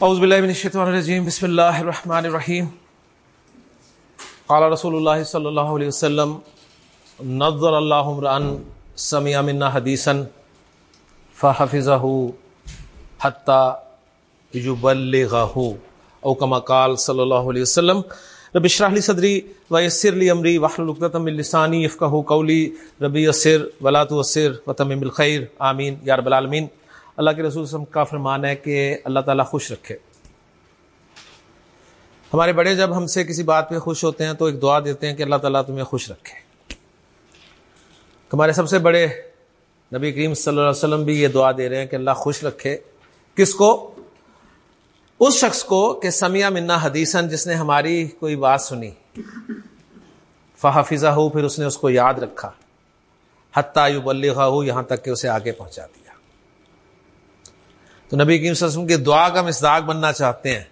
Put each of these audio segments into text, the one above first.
اعوذ باللہ من الشیطان الرجیم، بسم اللہ الرحمن الرحیم۔ قال رسول اللہ صلی اللہ علیہ وسلم، نظر اللہ عمران سمع منا حدیثا فحفظہ حتی یبلغہ او کما قال صلی اللہ علیہ وسلم، رب اشرح لی صدری ویسر لی امری واحلل عقدۃ من لسانی یفقهوا قولی۔ ربی یسر ولا تعسر وتمم بالخیر۔ آمین۔ یا رب العالمین۔ اللہ کے رسول وسلم کا فرمان ہے کہ اللہ تعالیٰ خوش رکھے۔ ہمارے بڑے جب ہم سے کسی بات پہ خوش ہوتے ہیں تو ایک دعا دیتے ہیں کہ اللہ تعالیٰ تمہیں خوش رکھے۔ ہمارے سب سے بڑے نبی کریم صلی اللہ علیہ وسلم بھی یہ دعا دے رہے ہیں کہ اللہ خوش رکھے۔ کس کو؟ اس شخص کو کہ سمیہ منا حدیثن جس نے ہماری کوئی بات سنی۔ فحفظہ ہو پھر اس نے اس کو یاد رکھا۔ حتیٰ یبلغہ ہو یہاں تک کہ اسے آگے پہنچا دیا۔ تو نبی کریم صلی اللہ علیہ وسلم کی دعا کا مصداق بننا چاہتے ہیں۔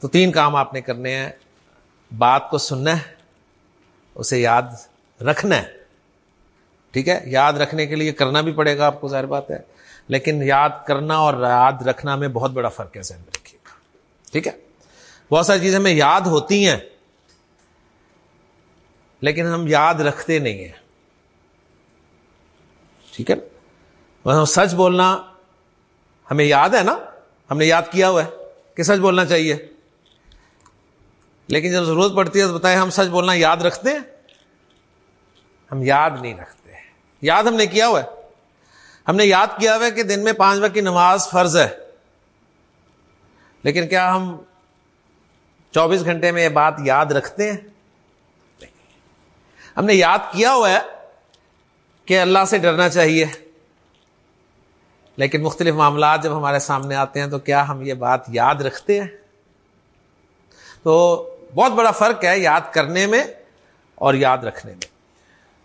تو تین کام آپ نے کرنے ہیں۔ بات کو سننا ہے، اسے یاد رکھنا ہے۔ ٹھیک ہے، یاد رکھنے کے لیے کرنا بھی پڑے گا، آپ کو ظاہر بات ہے۔ لیکن یاد کرنا اور یاد رکھنا میں بہت بڑا فرق ہے، ذہن میں رکھیے۔ گا ٹھیک ہے؟ بہت ساری چیزیں ہمیں یاد ہوتی ہیں، لیکن ہم یاد رکھتے نہیں ہیں۔ ٹھیک ہے؟ سچ بولنا ہمیں یاد ہے نا؟ ہم نے یاد کیا ہوا ہے کہ سچ بولنا چاہیے۔ لیکن جب ضرورت پڑتی ہے تو بتائیں ہم سچ بولنا یاد رکھتے ہیں؟ ہم یاد نہیں رکھتے۔ یاد ہم نے کیا ہوا ہے؟ ہم نے یاد کیا ہوا ہے کہ دن میں پانچ وقت کی نماز فرض ہے۔ لیکن کیا ہم چوبیس گھنٹے میں یہ بات یاد رکھتے ہیں؟ ہم نے یاد کیا ہوا ہے کہ اللہ سے ڈرنا چاہیے۔ لیکن مختلف معاملات جب ہمارے سامنے آتے ہیں تو کیا ہم یہ بات یاد رکھتے ہیں؟ تو بہت بڑا فرق ہے یاد کرنے میں اور یاد رکھنے میں۔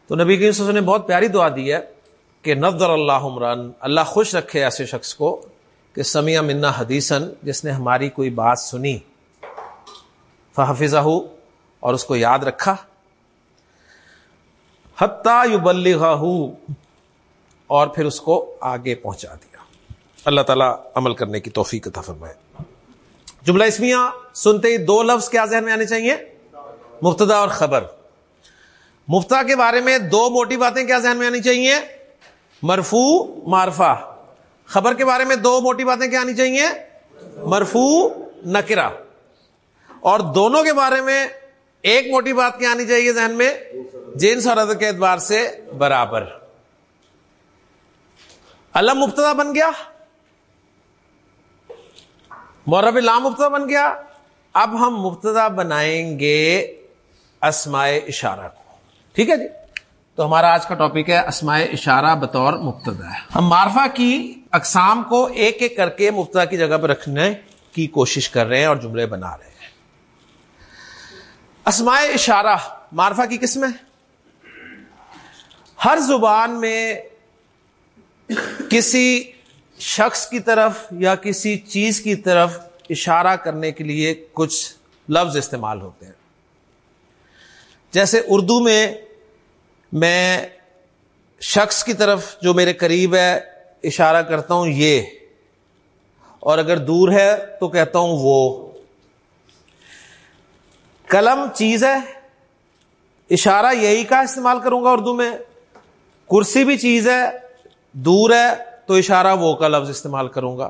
تو نبی کریم نے بہت پیاری دعا دی ہے کہ نظر اللہ عمران، اللہ خوش رکھے ایسے شخص کو کہ سمیہ منا حدیثن جس نے ہماری کوئی بات سنی۔ فحفظہ ہو اور اس کو یاد رکھا۔ حتیٰ یبلغہ اور پھر اس کو آگے پہنچا دیا۔ اللہ تعالیٰ عمل کرنے کی توفیق عطا فرمائے۔ جملہ اسمیہ سنتے ہی دو لفظ کیا ذہن میں آنے چاہیے؟ مفتدا اور خبر۔ مفتا کے بارے میں دو موٹی باتیں کیا ذہن میں آنی چاہیے؟ مرفو معرفہ۔ خبر کے بارے میں دو موٹی باتیں کیا آنی چاہیے؟ مرفو نکرا اور دونوں کے بارے میں ایک موٹی بات کیا آنی چاہیے ذہن میں؟ جنس اور عدد کے اعتبار سے برابر۔ علم مبتدا بن گیا۔ مورب لام مبتدا بن گیا۔ اب ہم مبتدا بنائیں گے اسمائے اشارہ کو۔ ٹھیک ہے جی؟ تو ہمارا آج کا ٹاپک ہے اسمائے اشارہ بطور مبتدا۔ ہے ہم معرفہ کی اقسام کو ایک ایک کر کے مبتدا کی جگہ پہ رکھنے کی کوشش کر رہے ہیں اور جملے بنا رہے ہیں۔ اسمائے اشارہ معرفہ کی قسم ہے۔ ہر زبان میں کسی شخص کی طرف یا کسی چیز کی طرف اشارہ کرنے کے لیے کچھ لفظ استعمال ہوتے ہیں۔ جیسے اردو میں میں شخص کی طرف جو میرے قریب ہے اشارہ کرتا ہوں یہ، اور اگر دور ہے تو کہتا ہوں وہ۔ قلم چیز ہے، اشارہ یہی کا استعمال کروں گا اردو میں۔ کرسی بھی چیز ہے دور ہے تو اشارہ وہ کا لفظ استعمال کروں گا۔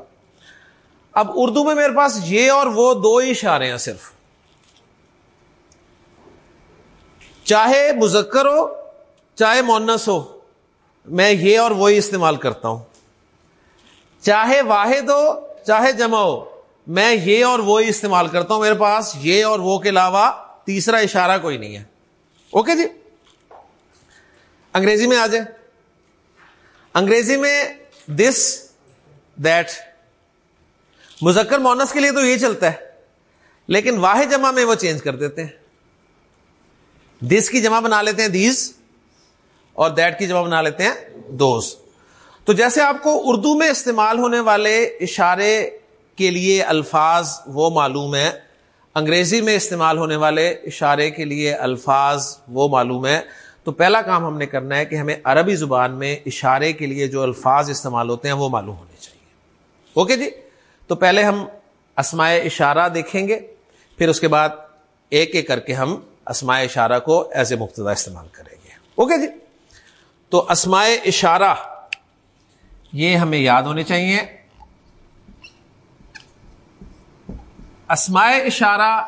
اب اردو میں میرے پاس یہ اور وہ دو ہی اشارے ہیں صرف۔ چاہے مذکر ہو، چاہے مونس ہو، میں یہ اور وہی استعمال کرتا ہوں۔ چاہے واحد ہو، چاہے جمع ہو، میں یہ اور وہی استعمال کرتا ہوں۔ میرے پاس یہ اور وہ کے علاوہ تیسرا اشارہ کوئی نہیں ہے۔ اوکے جی؟ انگریزی میں آ جائے انگریزی میں دس دیٹ مذکر مونس کے لیے تو یہ چلتا ہے، لیکن واحد جمع میں وہ چینج کر دیتے ہیں۔ دس کی جمع بنا لیتے ہیں دیز اور دیٹ کی جمع بنا لیتے ہیں دوز تو جیسے آپ کو اردو میں استعمال ہونے والے اشارے کے لیے الفاظ وہ معلوم ہے انگریزی میں استعمال ہونے والے اشارے کے لیے الفاظ وہ معلوم ہے تو پہلا کام ہم نے کرنا ہے کہ ہمیں عربی زبان میں اشارے کے لیے جو الفاظ استعمال ہوتے ہیں وہ معلوم ہونے چاہیے۔ اوکے جی؟ تو پہلے ہم اسمائے اشارہ دیکھیں گے، پھر اس کے بعد ایک ایک کر کے ہم اسمائے اشارہ کو ایز اے مبتدا استعمال کریں گے۔ اوکے جی؟ تو اسمائے اشارہ، یہ ہمیں یاد ہونے چاہیے۔ اسمائے اشارہ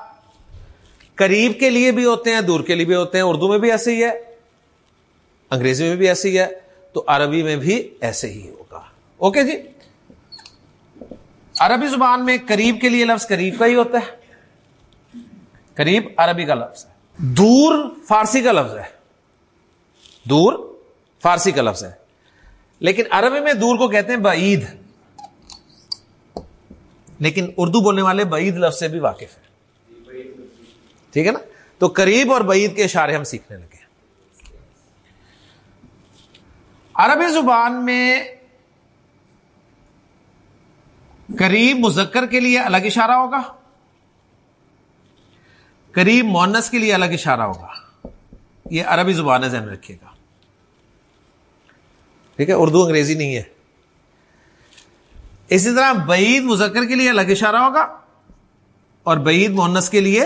قریب کے لیے بھی ہوتے ہیں، دور کے لیے بھی ہوتے ہیں، اردو میں بھی ایسے ہی ہے۔ انگریزی میں بھی ایسے ہی ہے، تو عربی میں بھی ایسے ہی ہوگا۔ اوکے جی؟ عربی زبان میں قریب کے لیے لفظ قریب کا ہی ہوتا ہے۔ قریب عربی کا لفظ ہے۔ دور فارسی کا لفظ ہے۔ دور فارسی کا لفظ ہے۔ لیکن عربی میں دور کو کہتے ہیں بعید۔ لیکن اردو بولنے والے بعید لفظ سے بھی واقف ہے ٹھیک ہے نا؟ تو قریب اور بعید کے اشارے ہم سیکھنے لگے۔ عربی زبان میں قریب مذکر کے لیے الگ اشارہ ہوگا، قریب مونس کے لیے الگ اشارہ ہوگا۔ یہ عربی زبان ہے، ذہن رکھیے گا۔ ٹھیک ہے، اردو انگریزی نہیں ہے۔ اسی طرح بعید مذکر کے لیے الگ اشارہ ہوگا اور بعید مونس کے لیے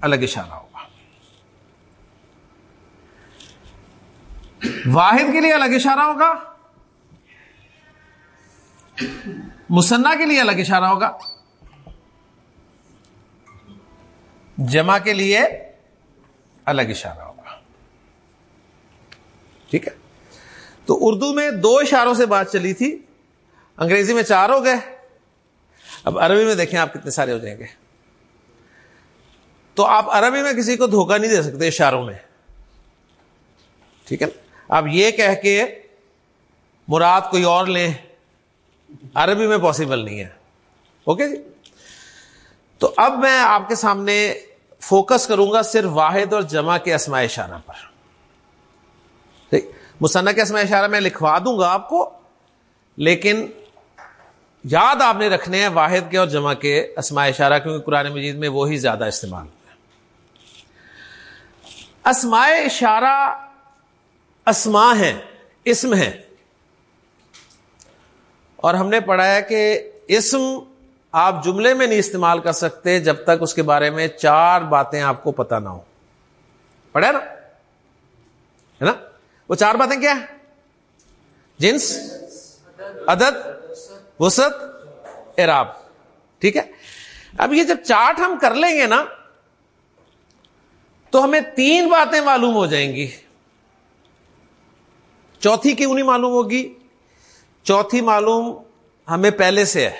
الگ اشارہ ہوگا واحد کے لیے الگ اشارہ ہوگا؟ مسنا کے لیے الگ اشارہ ہوگا؟ جمع کے لیے الگ اشارہ ہوگا۔ ٹھیک ہے؟ تو اردو میں دو اشاروں سے بات چلی تھی۔ انگریزی میں چار ہو گئے۔ اب عربی میں دیکھیں آپ کتنے سارے ہو جائیں گے۔ تو آپ عربی میں کسی کو دھوکہ نہیں دے سکتے اشاروں میں۔ ٹھیک ہے نا؟ آپ یہ کہہ کے مراد کوئی اور لیں، عربی میں پاسبل نہیں ہے۔ اوکے جی؟ تو اب میں آپ کے سامنے فوکس کروں گا صرف واحد اور جمع کے اسماء اشارہ پر۔ مصنح کے اسماء اشارہ میں لکھوا دوں گا آپ کو، لیکن یاد آپ نے رکھنے ہیں واحد کے اور جمع کے اسماء اشارہ، کیونکہ قرآن مجید میں وہی زیادہ استعمال اسماء اشارہ اسما ہیں، اسم ہیں۔ اور ہم نے پڑھا ہے کہ اسم آپ جملے میں نہیں استعمال کر سکتے جب تک اس کے بارے میں چار باتیں آپ کو پتا نہ ہو۔ پڑھا نا؟ ہے نا؟ وہ چار باتیں کیا ہیں؟ جنس، عدد، وسط اراب ٹھیک ہے؟ اب یہ جب چارٹ ہم کر لیں گے نا، تو ہمیں تین باتیں معلوم ہو جائیں گی۔ چوتھی کیوں نہیں معلوم ہوگی؟ چوتھی معلوم ہمیں پہلے سے ہے۔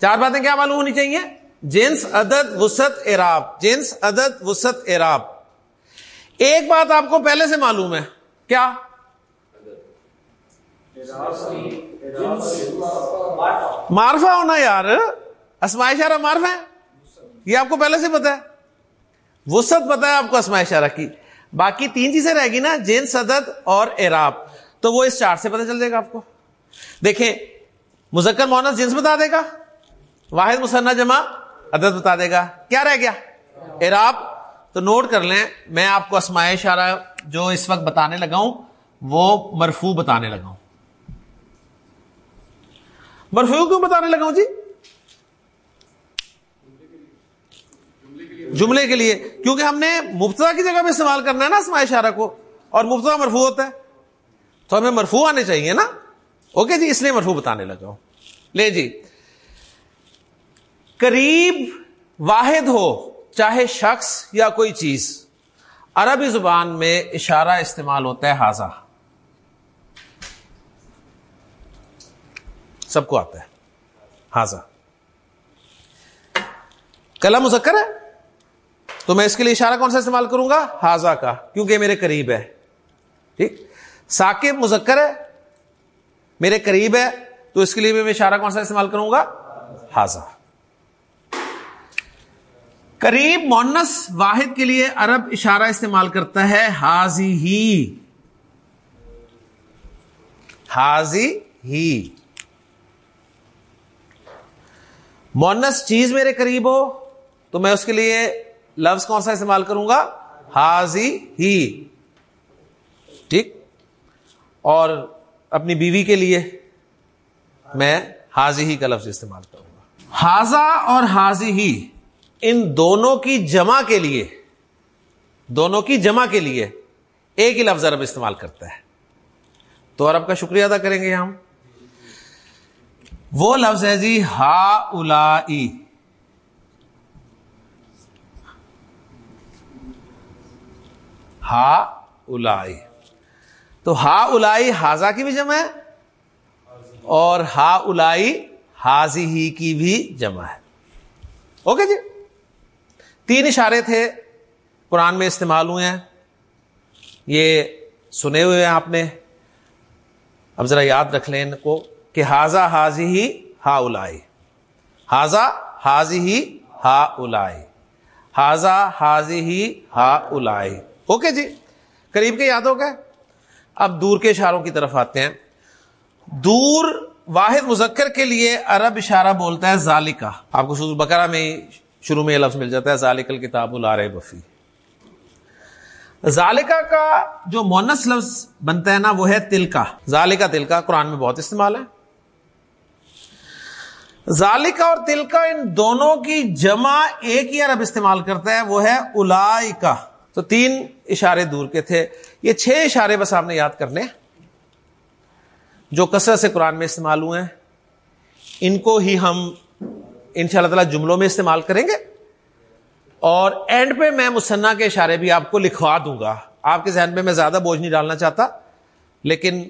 چار باتیں کیا معلوم ہونی چاہیے؟ جنس، عدد وسط اراب جنس، عدد وسط اراب ایک بات آپ کو پہلے سے معلوم ہے۔ کیا؟ مارفا ہونا یار۔ اسماء اشارہ مارف ہے؟ یہ آپ کو پہلے سے پتا ہے۔ وسط پتا ہے آپ کو اسماء اشارہ کی۔ باقی تین چیزیں رہ گی نا جین صدد اور ایراب تو وہ اس چار سے پتہ چل جائے گا آپ کو۔ دیکھیں، مذکر مونس جنس بتا دے گا، واحد مسنہ جمع، عدد بتا دے گا۔ کیا رہ گیا؟ ایراب تو نوٹ کر لیں، میں آپ کو اسماء اشارہ جو اس وقت بتانے لگا ہوں، وہ مرفو بتانے لگا ہوں۔ مرفو کیوں بتانے لگا ہوں جی؟ جملے کے لیے، کیونکہ ہم نے مبتدا کی جگہ پہ استعمال کرنا ہے نا اسماء اشارہ کو، اور مبتدا مرفو ہوتا ہے۔ تو ہمیں مرفو آنے چاہیے نا۔ اوکے جی اس لیے مرفو بتانے لگا ہوں۔ لے جی۔ قریب واحد ہو چاہے شخص یا کوئی چیز، عربی زبان میں اشارہ استعمال ہوتا ہے ہاضا سب کو آتا ہے۔ ہاضا کلا مذکر ہے؟ تو میں اس کے لیے اشارہ کون سا استعمال کروں گا؟ ہاضا کا، کیونکہ میرے قریب ہے۔ ٹھیک؟ ثاقب مذکر ہے، میرے قریب ہے، تو اس کے لیے میں اشارہ کون سا استعمال کروں گا؟ ہاضا قریب مونس واحد کے لیے عرب اشارہ استعمال کرتا ہے حاضی ہی۔ حاضی ہی۔ مونس چیز میرے قریب ہو، تو میں اس کے لیے لفظ کون سا استعمال کروں گا؟ حاضی ہی۔ ٹھیک؟ اور اپنی بیوی کے لیے میں حاضی ہی کا لفظ استعمال کروں گا۔ حاضہ اور حاضی ہی۔ ان دونوں کی جمع کے لیے، دونوں کی جمع کے لیے ایک ہی لفظ عرب استعمال کرتا ہے۔ تو عرب کا شکریہ ادا کریں گے ہم۔ وہ لفظ ہے جی ہا الا ہا الائی تو ہا الائی ہاضا کی بھی جمع ہے اور ہا الائی حاضی ہی کی بھی جمع ہے۔ اوکے جی؟ تین اشارے تھے، قرآن میں استعمال ہوئے ہیں۔ یہ سنے ہوئے ہیں آپ نے۔ اب ذرا یاد رکھ لیں ان کو کہ ہاضا حاضی ہی ہا الائی ہاضا حاضی ہی ہا الائی ہاضا حاضی ہی ہا الائی اوکے جی قریب کے یاد ہو گئے اب دور کے اشاروں کی طرف آتے ہیں۔ دور واحد مذکر کے لیے عرب اشارہ بولتا ہے ذالکا آپ کو شروع بکرا میں شروع میں یہ لفظ مل جاتا ہے، ذالک الکتاب الار بفی ذالکا کا جو مونس لفظ بنتا ہے نا، وہ ہے تل کا ذالکا قرآن میں بہت استعمال ہے۔ ذالکا اور تل کا ان دونوں کی جمع ایک ہی عرب استعمال کرتا ہے، وہ ہے الا تو تین اشارے دور کے تھے۔ یہ چھ اشارے بس آپ نے یاد کرنے جو کثرت سے قرآن میں استعمال ہوئے ہیں۔ ان کو ہی ہم ان شاء اللہ تعالی جملوں میں استعمال کریں گے۔ اور اینڈ پہ میں مسنا کے اشارے بھی آپ کو لکھوا دوں گا۔ آپ کے ذہن پہ میں زیادہ بوجھ نہیں ڈالنا چاہتا، لیکن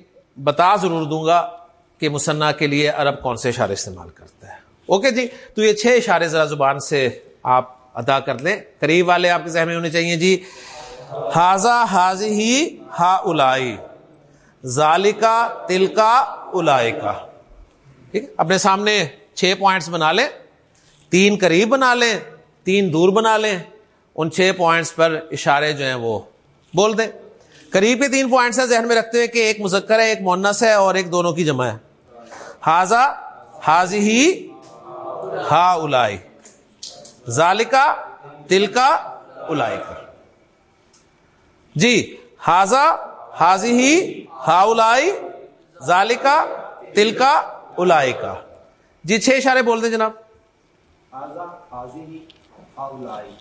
بتا ضرور دوں گا کہ مسنا کے لیے عرب کون سے اشارے استعمال کرتا ہے اوکے جی تو یہ چھ اشارے ذرا زبان سے آپ ادا کر دیں۔ قریب والے آپ کے ذہن میں ہونے چاہیے جی۔ ہاضا حاضی ہی ہا الائی ذالکا تلکا الائی کا ٹھیک ہے؟ اپنے سامنے چھ پوائنٹس بنا لیں۔ تین قریب بنا لیں۔ تین دور بنا لیں۔ ان چھ پوائنٹس پر اشارے جو ہیں وہ بول دیں۔ قریب کے تین پوائنٹس ذہن میں رکھتے ہیں کہ ایک مذکر ہے، ایک مونس ہے اور ایک دونوں کی جمع ہے۔ ہاضا حاضی ہی ہا الائی ذالکا تلکا الائی کا جی ہاضا حاضی ہی ہا الائی ذالکا تلکا الائی کا جی چھ اشارے بول دیں جناب۔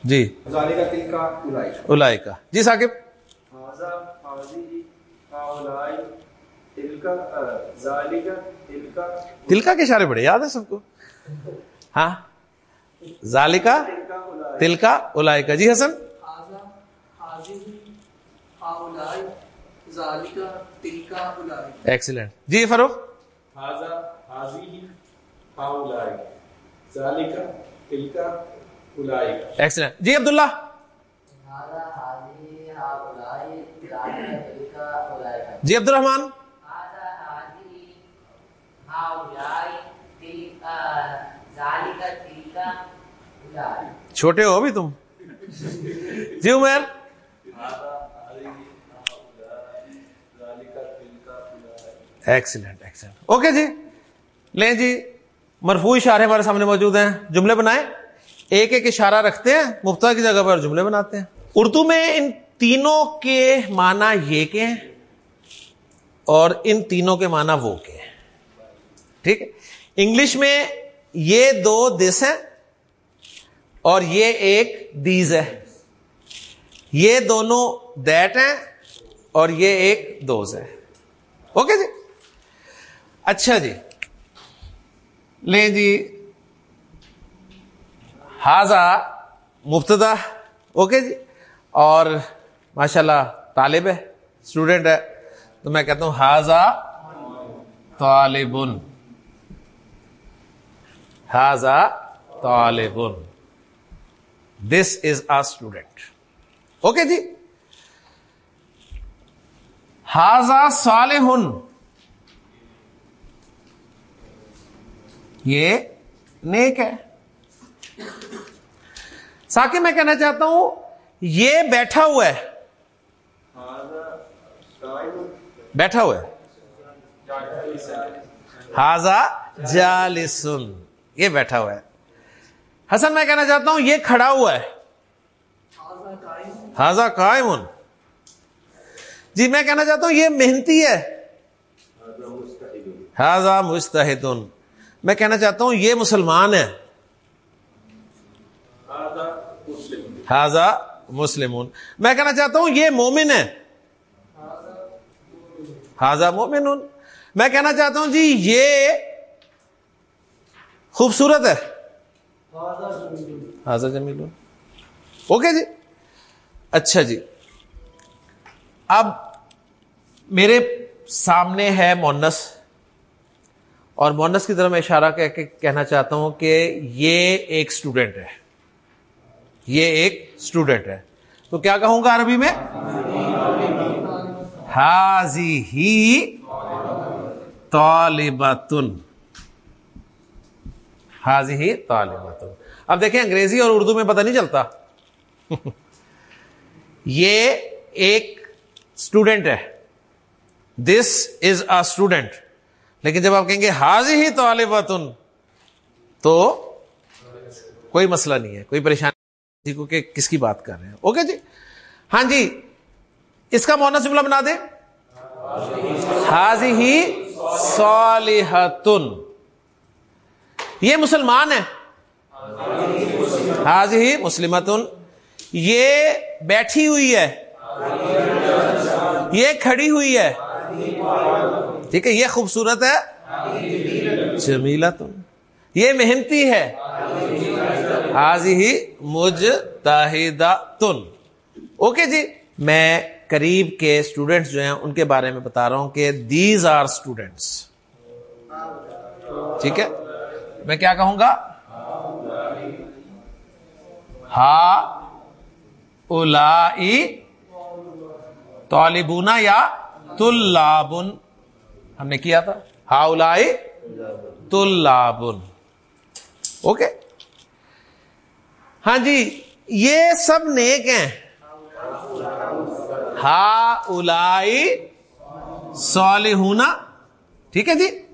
جی۔ الائی کا جی ثاقب۔ تلکا کے اشارے بڑے یاد ہے سب کو؟ ہاں۔ ذالکا تلکا الائی کا جی حسن؟ ایکسیلنٹ جی فروخ ایکسلنٹ۔ جی عبداللہ؟ جی عبد الرحمان چھوٹے ہو ابھی تم؟ جی عمیر ایکسیلنٹ ایکسلنٹ اوکے جی. لیں جی مرفوع اشارے ہمارے سامنے موجود ہیں. جملے بنائے ایک ایک اشارہ رکھتے ہیں مفتا کی جگہ پر جملے بناتے ہیں. اردو میں ان تینوں کے معنی یہ کے ہیں اور ان تینوں کے معنی وہ کے ہیں. ٹھیک ہے؟ انگلش میں یہ دو دس ہیں. اور یہ ایک دیز ہے۔ یہ دونوں دیٹ ہیں اور یہ ایک دوز ہے اوکے جی؟ اچھا جی۔ لیں جی۔ ہاضا مفتدا اوکے جی۔ اور ماشاء اللہ طالب ہے اسٹوڈینٹ ہے۔ تو میں کہتا ہوں ہاضا طالب۔ ہاضا طالب۔ دس از آ اسٹوڈینٹ اوکے جی ہاضا صالح یہ نیک ہے ساکہ میں کہنا چاہتا ہوں یہ بیٹھا ہوا ہے بیٹھا ہوا ہے ہاضا جالسن یہ بیٹھا ہوا ہے حسن، میں کہنا چاہتا ہوں، یہ کھڑا ہوا ہے۔ ہاضا قائم۔ جی میں کہنا چاہتا ہوں، یہ محنتی ہے۔ حاضا مستحدن میں کہنا چاہتا ہوں، یہ مسلمان ہے۔ حاضا مسلم میں کہنا چاہتا ہوں، یہ مومن ہے۔ حاضا مومن میں کہنا چاہتا ہوں جی یہ خوبصورت ہے۔ حاضر جمیل اوکے جی۔ اچھا جی۔ اب میرے سامنے ہے مونس۔ اور مونس کی طرف میں اشارہ کہہ کے کہنا چاہتا ہوں کہ یہ ایک اسٹوڈنٹ ہے۔ یہ ایک اسٹوڈنٹ ہے۔ تو کیا کہوں گا عربی میں؟ حاضی ہی طالبتن حاضی ہی طالبتن اب دیکھیں انگریزی اور اردو میں پتہ نہیں چلتا۔ یہ ایک اسٹوڈنٹ ہے۔ دس از اے اسٹوڈنٹ لیکن جب آپ کہیں گے حاضی ہی طالبتن تو کوئی مسئلہ نہیں ہے، کوئی پریشانی کو کہ کس کی بات کر رہے ہیں؟ اوکے جی۔ ہاں جی اس کا مونا جملہ بنا دیں۔ حاضی ہی صالحتن یہ مسلمان ہے حاضی ہی مسلمتن۔ یہ بیٹھی ہوئی ہے۔ یہ کھڑی ہوئی ہے۔ ٹھیک ہے، یہ خوبصورت ہے۔ جمیلا تم یہ محنتی ہے۔ حاضی ہی مجھ تن اوکے جی میں قریب کے اسٹوڈینٹس جو ہیں، ان کے بارے میں بتا رہا ہوں کہ دیز آر اسٹوڈینٹس ٹھیک ہے؟ میں کیا کہوں گا؟ ہا الا طالبونا یا تلابن ہم نے کیا تھا؟ ہا الا تلابن اوکے۔ ہاں جی یہ سب نیک ہیں۔ ہا الائی صالحونا ٹھیک ہے جی؟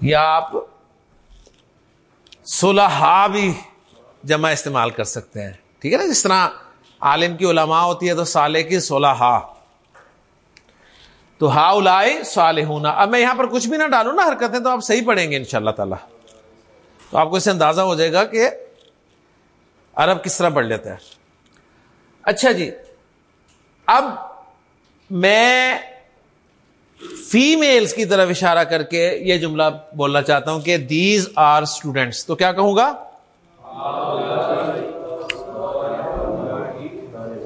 یا آپ صلحا بھی جمع استعمال کر سکتے ہیں۔ ٹھیک ہے نا؟ جس طرح عالم کی علماء ہوتی ہے تو سالے کی صلحا تو ہا الائی صالح اب میں یہاں پر کچھ بھی نہ ڈالوں نا حرکتیں تو آپ صحیح پڑھیں گے ان شاء اللہ تعالی۔ تو آپ کو اس سے اندازہ ہو جائے گا کہ عرب کس طرح پڑھ لیتا ہے اچھا جی اب میں فیمیلز کی طرف اشارہ کر کے یہ جملہ بولنا چاہتا ہوں کہ دیز آر اسٹوڈینٹس تو کیا کہوں گا؟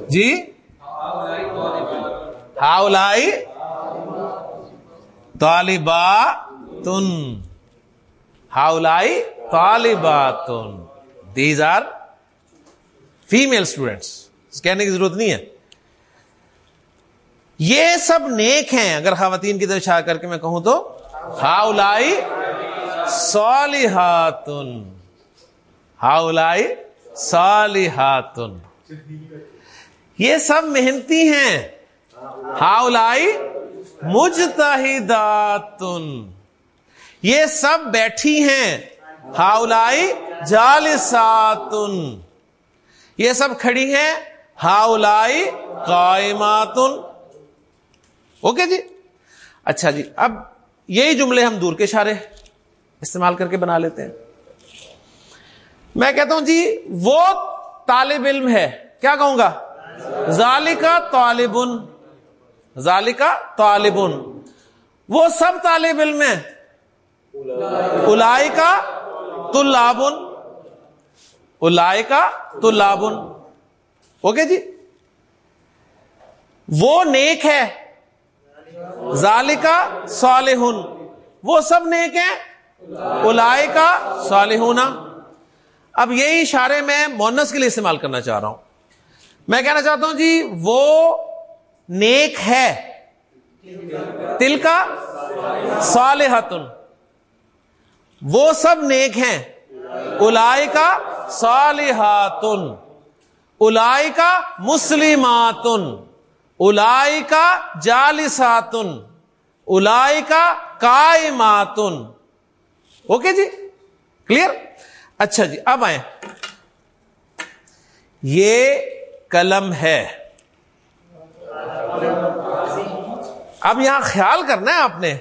جی؟ ہاؤ لائی طالبا تن ہاؤ لائی طالبا تن دیز آر فیمل اسٹوڈینٹس کہنے کی ضرورت نہیں ہے۔ یہ سب نیک ہیں۔ اگر خواتین کی طرف شاہ کر کے میں کہوں تو ہاؤلائی صالحاتن۔ ہاؤلائی صالحاتن۔ یہ سب محنتی ہیں۔ ہاؤلائی مجتہداتن۔ یہ سب بیٹھی ہیں۔ ہاؤلائی جالساتن۔ یہ سب کھڑی ہیں۔ ہاؤلائی قائماتن۔ اوکے جی؟ اچھا جی اب یہی جملے ہم دور کے اشارے استعمال کر کے بنا لیتے ہیں۔ میں کہتا ہوں جی وہ طالب علم ہے۔ کیا کہوں گا؟ ذالکا طالبن۔ ذالکا طالبن۔ وہ سب طالب علم ہے الائی کا تو لابن کا تو لابن اوکے جی؟ وہ نیک ہے۔ ذالکا صالحن وہ سب نیک ہیں؟ الائی کا اب یہی اشارے میں مونس کے لیے استعمال کرنا چاہ رہا ہوں۔ میں کہنا چاہتا ہوں جی وہ نیک ہے۔ تل کا صالحتن۔ وہ سب نیک ہیں۔ الائی کا صالحاتن۔ الائی کا مسلماتن۔ الائی کا جالساتن الائی کا کائماتن اوکے جی؟ کلیئر اچھا جی اب آئیں۔ یہ قلم ہے۔ اب یہاں خیال کرنا ہے آپ نے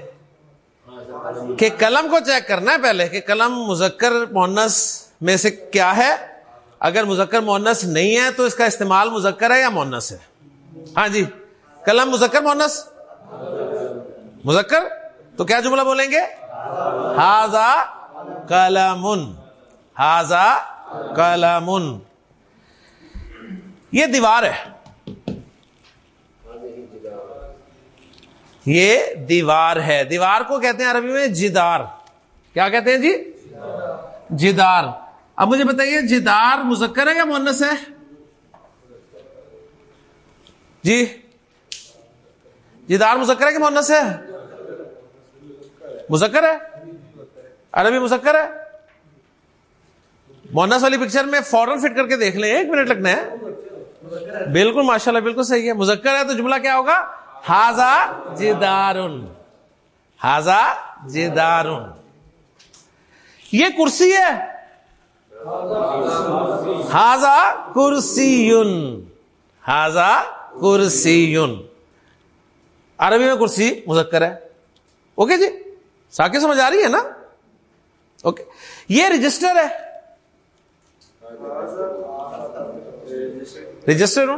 کہ قلم کو چیک کرنا ہے پہلے کہ قلم مذکر مونس میں سے کیا ہے۔ اگر مذکر مونس نہیں ہے تو اس کا استعمال مذکر ہے یا مونس ہے؟ ہاں جی قلم مذکر مونس مذکر؟ تو کیا جملہ بولیں گے؟ ہاضا کلام ہاضا کلام یہ دیوار ہے۔ یہ دیوار ہے۔ دیوار کو کہتے ہیں عربی میں جدار۔ کیا کہتے ہیں جی؟ جدار۔ اب مجھے بتائیے، جدار مذکر ہے یا مونس ہے؟ جی؟ جدار مذکر ہے کہ مونس ہے؟ مذکر ہے؟ عربی مذکر ہے؟ مونس والی پکچر میں فوراً فٹ کر کے دیکھ لیں، ایک منٹ لگنا ہے۔ بالکل ماشاء اللہ بالکل صحیح ہے۔ مذکر ہے تو جملہ کیا ہوگا؟ ہاضا جدار ہاضا جدار یہ کرسی ہے۔ ہاضا کرسی۔ ہاضا کرسی عربی میں کرسی مذکر ہے اوکے جی ساکے سمجھ آ رہی ہے نا اوکے یہ رجسٹر ہے رجسٹر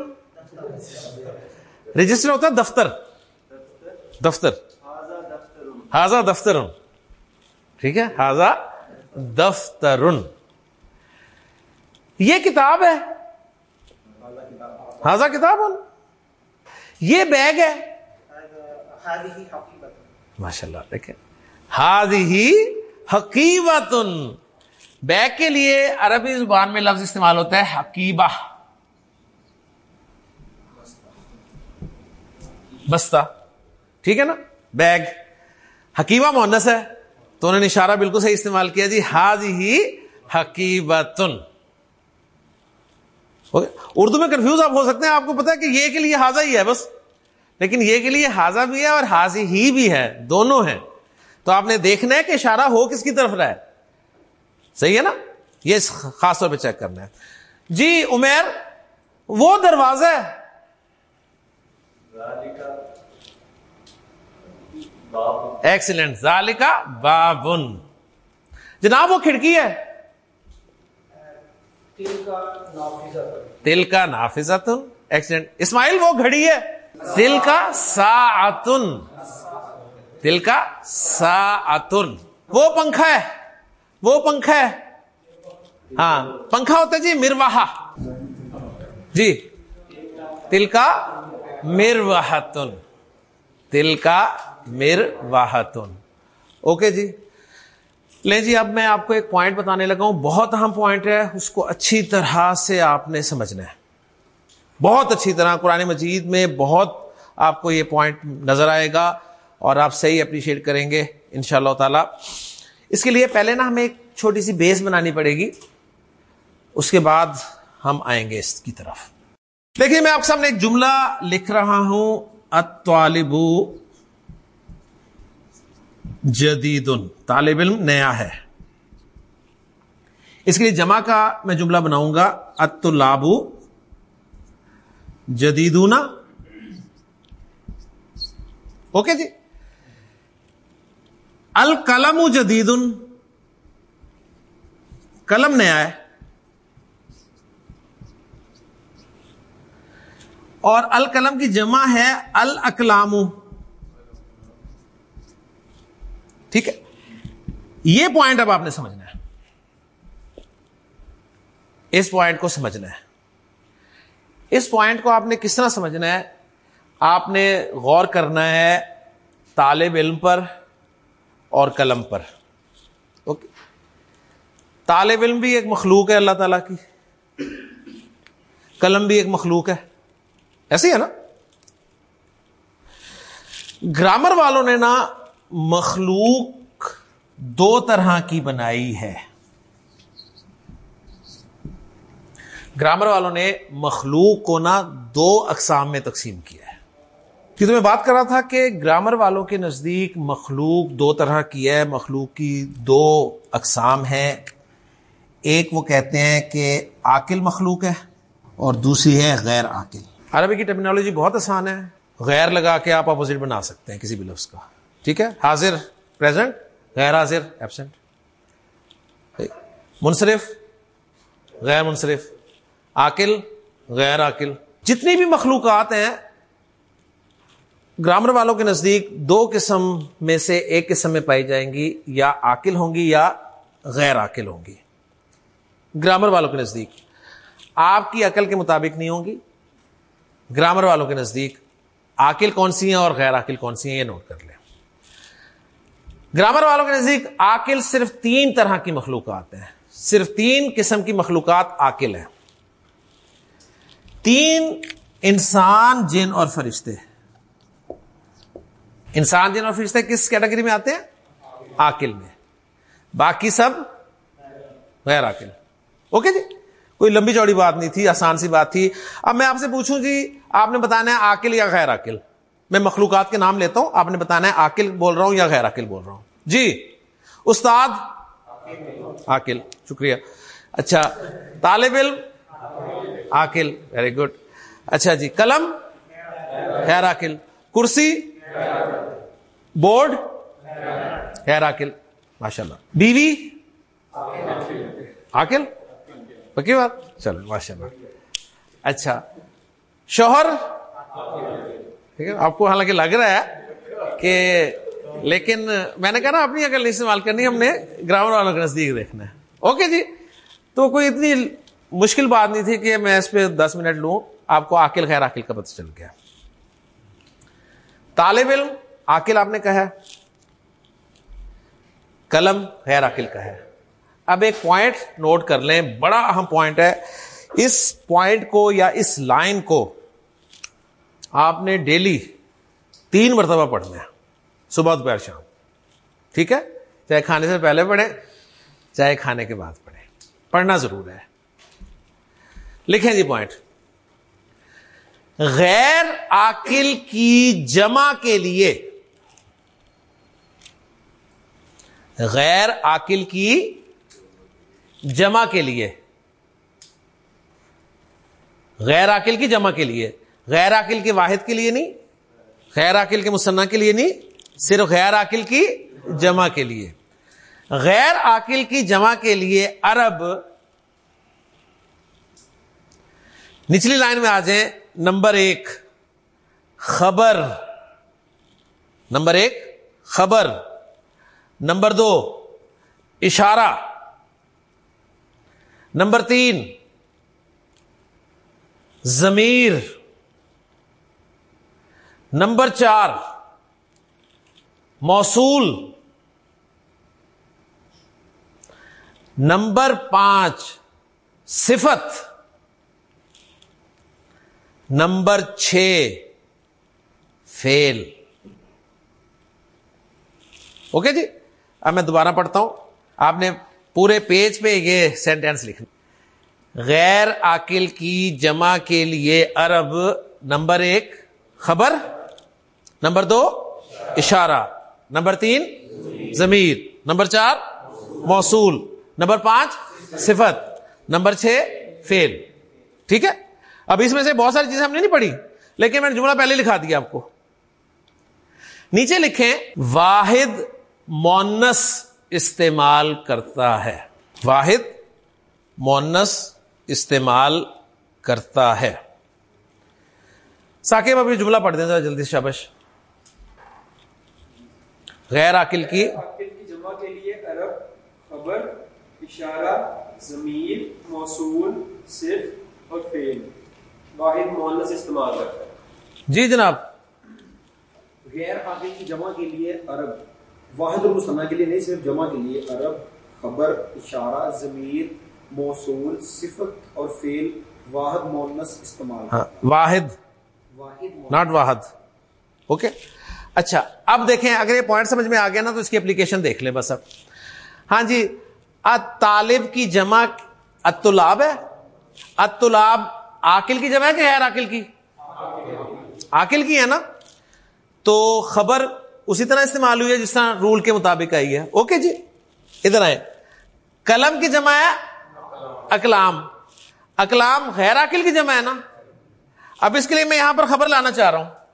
رجسٹر ہوتا ہے دفتر دفتر ہاضا دفتر ٹھیک ہے ہاضا دفتر یہ کتاب ہے ہاضا کتاب یہ بیگ ہے۔ ماشاء اللہ دیکھیں۔ ہاد ہی حقیبت۔ بیگ کے لیے عربی زبان میں لفظ استعمال ہوتا ہے حقیبہ۔ بستہ۔ ٹھیک ہے نا؟ بیگ۔ حکیمہ مونس ہے۔ تو انہوں نے اشارہ بالکل صحیح استعمال کیا جی۔ ہاض ہی حقیبتن اردو میں کنفیوز آپ ہو سکتے ہیں آپ کو پتا ہے کہ یہ کے لیے حاضہ ہی ہے بس۔ لیکن یہ کے لیے حاضہ بھی ہے اور حاضی ہی بھی ہے دونوں ہیں۔ تو آپ نے دیکھنا ہے کہ اشارہ ہو کس کی طرف رہا ہے۔ صحیح ہے نا؟ یہ خاص طور پہ چیک کرنا ہے۔ جی عمیر وہ دروازہ ہے۔ ایکسیلنٹ ذالکا بابن۔ جناب وہ کھڑکی ہے۔ تل کا نافذتن ایکسیلنٹ اسماعیل، وہ گھڑی ہے۔ تل کا سا تل کا سا وہ پنکھا ہے۔ وہ پنکھا ہے۔ ہاں پنکھا ہوتا جی مرواہ جی۔ تل کا مر واہتن تل کا مر اوکے جی۔ لیں جی اب میں آپ کو ایک پوائنٹ بتانے لگا ہوں۔ بہت اہم پوائنٹ ہے، اس کو اچھی طرح سے آپ نے سمجھنا ہے۔ بہت اچھی طرح قرآن مجید میں بہت آپ کو یہ پوائنٹ نظر آئے گا اور آپ صحیح اپریشیٹ کریں گے ان شاء اللہ تعالی۔ اس کے لیے پہلے نا ہمیں ایک چھوٹی سی بیس بنانی پڑے گی۔ اس کے بعد ہم آئیں گے اس کی طرف۔ دیکھیے، میں آپ کے سامنے ایک جملہ لکھ رہا ہوں۔ اطالب جدید طالب علم نیا ہے۔ اس کے لیے جمع کا میں جملہ بناؤں گا اتلابو جدیدونا اوکے جی؟ القلم جدید قلم نیا ہے۔ اور القلم کی جمع ہے الکلام ٹھیک ہے؟ یہ پوائنٹ اب آپ نے سمجھنا ہے۔ اس پوائنٹ کو سمجھنا ہے۔ اس پوائنٹ کو آپ نے کس طرح سمجھنا ہے؟ آپ نے غور کرنا ہے طالب علم پر اور قلم پر۔ اوکے طالب علم بھی ایک مخلوق ہے اللہ تعالی کی۔ قلم بھی ایک مخلوق ہے۔ ایسے ہے نا؟ گرامر والوں نے نا مخلوق دو طرح کی بنائی ہے۔ گرامر والوں نے مخلوق کو نا دو اقسام میں تقسیم کیا ہے۔ کہ میں بات کر رہا تھا کہ گرامر والوں کے نزدیک مخلوق دو طرح کی ہے، مخلوق کی دو اقسام ہیں۔ ایک وہ کہتے ہیں کہ عاقل مخلوق ہے اور دوسری ہے غیر عاقل۔ عربی کی ٹیکنالوجی بہت آسان ہے۔ غیر لگا کے آپ اپوزٹ بنا سکتے ہیں کسی بھی لفظ کا۔ ٹھیک ہے؟ حاضر پریزنٹ غیر حاضر ایبسنٹ منصرف، غیر منصرف. عاقل، غیر عاقل. جتنی بھی مخلوقات ہیں، گرامر والوں کے نزدیک دو قسم میں سے ایک قسم میں پائی جائیں گی، یا عاقل ہوں گی یا غیر عاقل ہوں گی. گرامر والوں کے نزدیک. آپ کی عقل کے مطابق نہیں ہوں گی. گرامر والوں کے نزدیک، عاقل کون سی ہیں اور غیر عاقل کون سی ہیں، یہ نوٹ کر لیں. گرامر والوں کے نزدیک عاقل صرف تین طرح کی مخلوقات ہیں۔ صرف تین قسم کی مخلوقات عاقل ہیں۔ تین انسان، جن اور فرشتے۔ انسان، جن اور فرشتے کس کیٹیگری میں آتے ہیں؟ عاقل میں۔ باقی سب غیر عاقل۔ اوکے جی؟ کوئی لمبی چوڑی بات نہیں تھی، آسان سی بات تھی۔ اب میں آپ سے پوچھوں جی آپ نے بتانا ہے عاقل یا غیر عاقل؟ میں مخلوقات کے نام لیتا ہوں، آپ نے بتانا ہے عاقل بول رہا ہوں یا غیر عاقل بول رہا ہوں؟ جی استاد عاقل، شکریہ۔ اچھا طالب علم عاقل ویری گڈ اچھا جی قلم غیر عاقل، کرسی بورڈ غیر عاقل ماشاء اللہ بیوی عاقل؟ پکی بات؟ چلو ماشاء اللہ اچھا شوہر ٹھیک ہے آپ کو حالانکہ لگ رہا ہے کہ لیکن میں نے کہا نا، اپنی عقل نہیں استعمال کرنی، ہم نے گراؤنڈ والوں کے نزدیک دیکھنا ہے۔ اوکے جی؟ تو کوئی اتنی مشکل بات نہیں تھی کہ میں اس پہ دس منٹ لوں، آپ کو عقل خیر عقل کا پتہ چل گیا۔ طالب علم عقل آپ نے کہا قلم غیر عقل کا ہے۔ اب ایک پوائنٹ نوٹ کر لیں، بڑا اہم پوائنٹ ہے۔ اس پوائنٹ کو یا اس لائن کو آپ نے ڈیلی تین مرتبہ پڑھنا ہے، صبح دوپہر شام۔ ٹھیک ہے؟ چاہے کھانے سے پہلے پڑھیں، چاہے کھانے کے بعد پڑھیں۔ پڑھنا ضرور ہے۔ لکھیں جی پوائنٹ غیر عاقل کی جمع کے لیے، غیر عاقل کی جمع کے لیے، غیر عقل کی جمع کے لیے غیر عقل کے واحد کے لیے نہیں، غیر عقل کے مصنح کے لیے نہیں، صرف غیر عقل کی جمع کے لیے۔ غیر عقل کی جمع کے لیے عرب، نچلی لائن میں آ جائیں۔ نمبر ایک، خبر۔ نمبر ایک، خبر۔ نمبر دو، اشارہ۔ نمبر تین زمیر نمبر چار، موصول۔ نمبر پانچ، صفت۔ نمبر چھ فیل اوکے جی؟ اب میں دوبارہ پڑھتا ہوں۔ آپ نے پورے پیج پہ یہ سینٹینس لکھنا غیر عقل کی جمع کے لیے عرب نمبر ایک، خبر۔ نمبر دو، اشارہ. نمبر تین، ضمیر. نمبر چار، موصول. نمبر پانچ، صفت. نمبر چھ فیل ٹھیک ہے؟ اب اس میں سے بہت ساری چیزیں ہم نے نہیں پڑھی، لیکن میں نے جملہ پہلے لکھا دیا آپ کو۔ نیچے لکھیں، واحد مونس استعمال کرتا ہے۔ واحد مونس استعمال کرتا ہے۔ ساکب ابھی جملہ پڑھ دیں ذرا جلدی شابش۔ غیر عقل کی جمع کے لیے عرب خبر اشارہ ضمیر موصول صرف اور فیل واحد مونس استعمال کرتا ہے۔ جی جناب۔ غیر عاقل کی جمع کے لیے عرب۔ واحد المصنع کے لیے نہیں صرف جمع کے لیے عرب۔ خبر اشارہ ضمیر موصول صفت اور فعل واحد مونس استعمال۔ ہاں واحد۔ واحد ناٹ واحد۔ اوکے؟ اچھا اب دیکھیں، اگر یہ پوائنٹ سمجھ میں آ گیا نا، تو اس کی اپلیکیشن دیکھ لیں بس اب۔ ہاں جی طالب کی جمع اتلاب ہے؟ اتلاب عاقل کی جمع ہے کہ غیر عاقل کی؟ عاقل کی ہے نا؟ تو خبر اسی طرح استعمال ہوئی ہے، جس طرح رول کے مطابق آئی ہے۔ اوکے جی ادھر آئے۔ قلم کی جمع ہے؟ اکلام اکلام غیر عقل کی جمع ہے نا؟ اب اس کے لیے میں یہاں پر خبر لانا چاہ رہا ہوں۔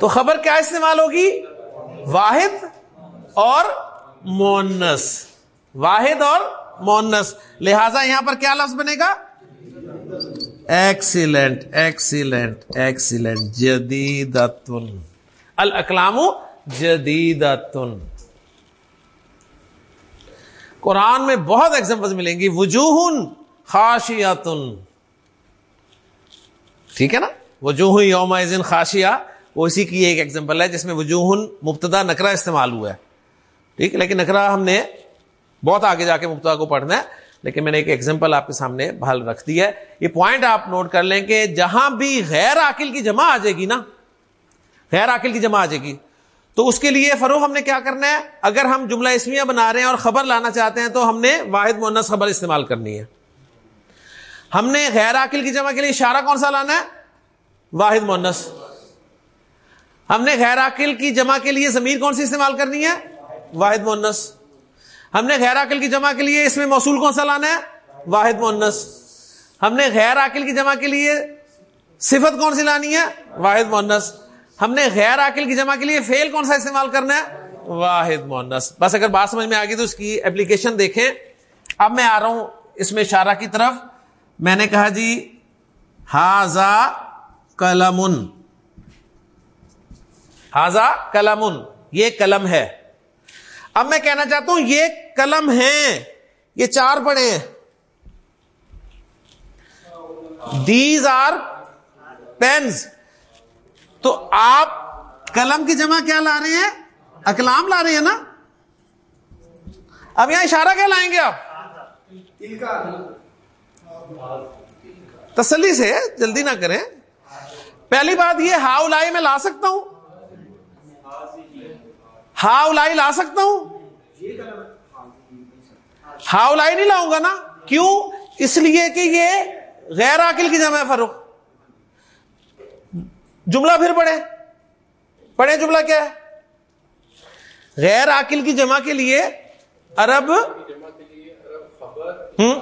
تو خبر کیا استعمال ہوگی؟ واحد اور مونس واحد اور مونس لہذا یہاں پر کیا لفظ بنے گا؟ ایکسیلنٹ ایکسیلنٹ ایکسیلنٹ جدید الکلام جدید قرآن میں بہت ایگزامپل ملیں گی۔ وجوہ خاشیاتن ٹھیک ہے نا؟ وجوہ یوم خاشیا وہ اسی کی ایک ایگزامپل ہے جس میں وجوہ مبتدا نکرا استعمال ہوا ہے۔ ٹھیک؟ ہے لیکن نکرا ہم نے بہت آگے جا کے مبتدا کو پڑھنا ہے، لیکن میں نے ایک ایگزامپل آپ کے سامنے بحال رکھ دی ہے۔ یہ پوائنٹ آپ نوٹ کر لیں کہ جہاں بھی غیر عقل کی جمع آ جائے گی نا، غیر عقل کی جمع آ جائے گی۔ تو اس کے لیے فروغ ہم نے کیا کرنا ہے؟ اگر ہم جملہ اسمیہ بنا رہے ہیں اور خبر لانا چاہتے ہیں تو ہم نے واحد مونس خبر استعمال کرنی ہے۔ ہم نے غیر عقل کی جمع کے لیے اشارہ کون سا لانا ہے؟ واحد مونس ہم نے غیر عقل کی جمع کے لیے زمین کون سی استعمال کرنی ہے؟ واحد مونس ہم نے غیر عقل کی جمع کے لیے اس میں موصول کون سا لانا ہے؟ واحد مونس ہم نے غیر عقل کی جمع کے لیے صفت کون سی لانی ہے؟ واحد مونس ہم نے غیر عقل کی جمع کے لیے فیل کون سا استعمال کرنا ہے؟ واحد مونس بس اگر بات سمجھ میں آ گئی تو اس کی اپلیکیشن دیکھیں۔ اب میں آ رہا ہوں اس میں اشارہ کی طرف۔ میں نے کہا جی ہاضا کلم ہاضا کلم یہ قلم ہے۔ اب میں کہنا چاہتا ہوں، یہ قلم ہے یہ چار پڑے ہیں۔ دیز آر پینز تو آپ قلم کی جمع کیا لا رہے ہیں؟ اکلام لا رہے ہیں نا؟ اب یہاں اشارہ کیا لائیں گے آپ؟ تسلی سے جلدی نہ کریں۔ پہلی بات یہ ہاؤ لائی میں لا سکتا ہوں۔ ہاؤ لائی لا سکتا ہوں؟ ہاؤ لائی نہیں لاؤں گا نا؟ کیوں؟ اس لیے کہ یہ غیر عقل کی جمع ہے فروخ جملہ پھر پڑھے پڑھے جملہ کیا ہے؟ غیر عقل کی جمع کے لیے عرب ہوں؟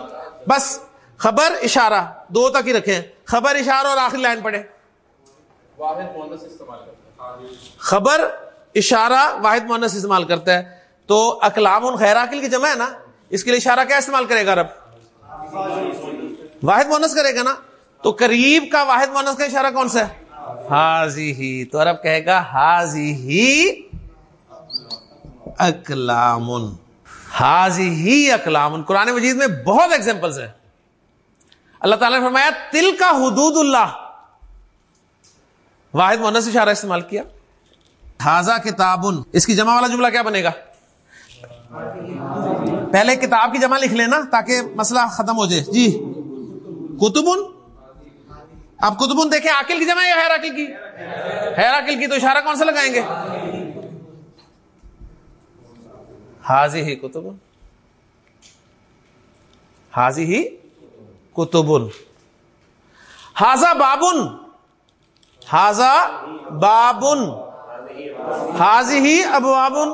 بس، خبر اشارہ، دو تک ہی رکھیں۔ خبر اشارہ اور آخری لائن پڑھے خبر اشارہ واحد مونس استعمال کرتا ہے۔ تو اکلام ان خیر عقل کی جمع ہے نا؟ اس کے لیے اشارہ کیا استعمال کرے گا رب؟ واحد مونس کرے گا نا؟ تو قریب کا واحد مونس کا اشارہ کون سا ہے؟ حاضی ہی۔ تو عرب کہے گا، حاضی ہی اکلام حاضی ہی اکلام قرآن مجید میں بہت ایگزامپلس ہیں۔ اللہ تعالیٰ نے فرمایا تل کا حدود اللہ۔ واحد مونس اشارہ استعمال کیا۔ تازہ کتابن۔ اس کی جمع والا جملہ کیا بنے گا؟ پہلے کتاب کی جمع لکھ لینا تاکہ مسئلہ ختم ہو جائے۔ جی۔ کتبن؟ آپ کتبن دیکھیں عقل کی جمع یا خیر عقل کی؟ خیر عقل کی تو اشارہ کون سا لگائیں گے؟ حاضی ہی کتبن۔ حاضی ہی کتبن۔ حاضا بابن۔ حاضا بابن۔ حاضی ہی ابوابن۔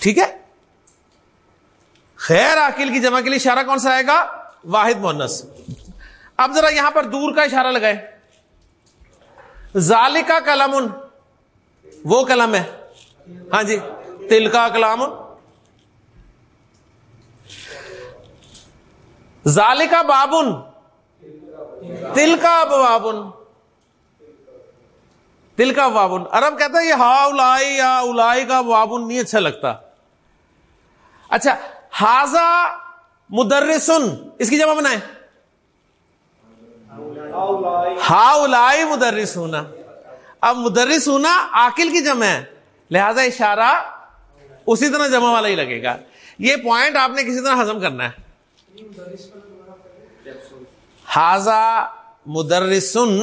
ٹھیک ہے؟ خیر عقل کی جمع کے لیے اشارہ کون سا آئے گا؟ واحد مونس اب ذرا یہاں پر دور کا اشارہ لگائے ذالکا کلام وہ کلم ہے۔ ہاں جی تل کا کلام ذالکا بابن۔ تل کا بابن تل کا وابن۔ ارب کہتا ہے یہ ہا الائی یا الائی کا وابن نہیں اچھا لگتا۔ اچھا ہاضا مدرسن، اس کی جمع بنائے ہا الائی مدرس ہونا اب مدرس ہونا آکل کی جمع ہے۔ لہذا اشارہ اسی طرح جمع والا ہی لگے گا۔ یہ پوائنٹ آپ نے کسی طرح ہزم کرنا ہے۔ ہاضا مدرسن،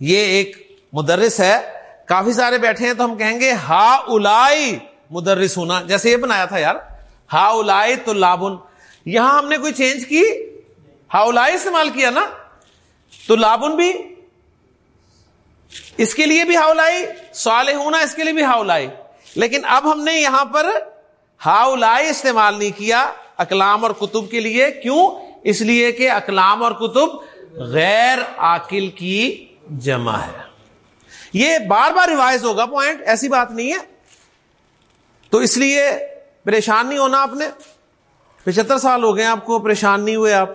یہ ایک مدرس ہے، کافی سارے بیٹھے ہیں تو ہم کہیں گے ہا الائی مدرس ہونا جیسے یہ بنایا تھا یار ہا الائی تو لابن یہاں ہم نے کوئی چینج کی؟ ہا الائی استعمال کیا نا؟ تو لابن بھی، اس کے لیے بھی ہاؤلائی سوال ہونا اس کے لیے بھی ہاؤلائی۔ لیکن اب ہم نے یہاں پر ہاؤلائی استعمال نہیں کیا اکلام اور کتب کے لیے۔ کیوں؟ اس لیے کہ اکلام اور کتب غیر عاقل کی جمع ہے۔ یہ بار بار ریوائز ہوگا پوائنٹ ایسی بات نہیں ہے۔ تو اس لیے پریشان نہیں ہونا آپ نے۔ پچہتر سال ہو گئے آپ کو، پریشان نہیں ہوئے آپ۔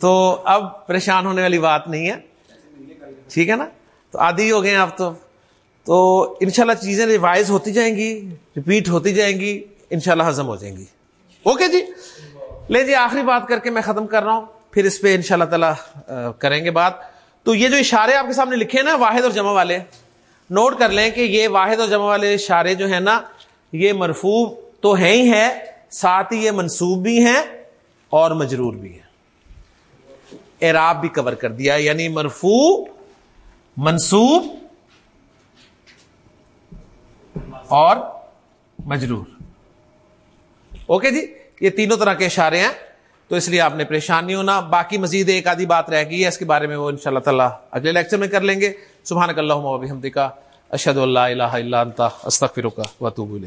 تو اب پریشان ہونے والی بات نہیں ہے۔ ٹھیک ہے نا؟ تو آدھی ہو گئے آپ تو۔ تو انشاءاللہ چیزیں ریوائز ہوتی جائیں گی ریپیٹ ہوتی جائیں گی، انشاءاللہ ہضم ہو جائیں گی۔ اوکے جی؟ لے جی آخری بات کر کے میں ختم کر رہا ہوں۔ پھر اس پہ ان شاء اللہ تعالی کریں گے بات۔ تو یہ جو اشارے آپ کے سامنے لکھے ہیں نا واحد اور جمع والے، نوٹ کر لیں کہ یہ واحد اور جمع والے اشارے جو ہیں نا، یہ مرفوب تو ہیں ہی ہے ساتھ ہی یہ منصوب بھی ہیں اور مجرور بھی ہیں۔ اعراب بھی کور کر دیا یعنی مرفو منصوب اور مجرور۔ اوکے جی یہ تینوں طرح کے اشارے ہیں۔ تو اس لیے آپ نے پریشان نہیں ہونا۔ باقی مزید ایک آدھی بات رہ گئی ہے، اس کے بارے میں وہ ان شاء اللہ تعالیٰ اگلے لیکچر میں کر لیں گے۔ سبحان اللہ اشد اللہ الہ الا انت، استغفرک واتوب الیک۔